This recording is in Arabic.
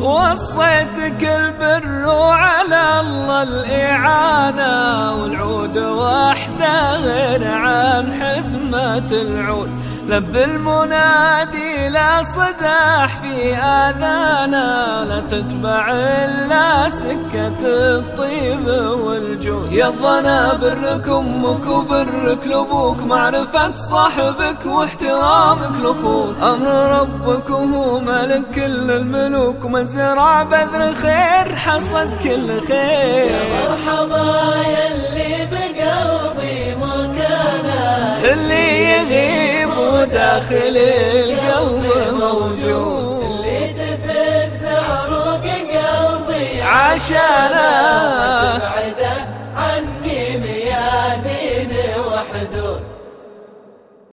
وصيتك البر وعلى الله الإعانة والعود وحدة غير عن حزمة العود. لب المنادي لا صداح في آذانا تتبع إلا سكة الطيب والجود الظنا برك أمك وبرك لأبوك معرفة صاحبك واحترامك لأخوك. أمر ربك وهو ملك كل الملوك ومزرع بذر خير حصد كل خير. يا مرحبا يلي بقلبي مكانه. اللي يغيب وداخل القلب موجود. عشانه. تبعده عني ميادين وحدود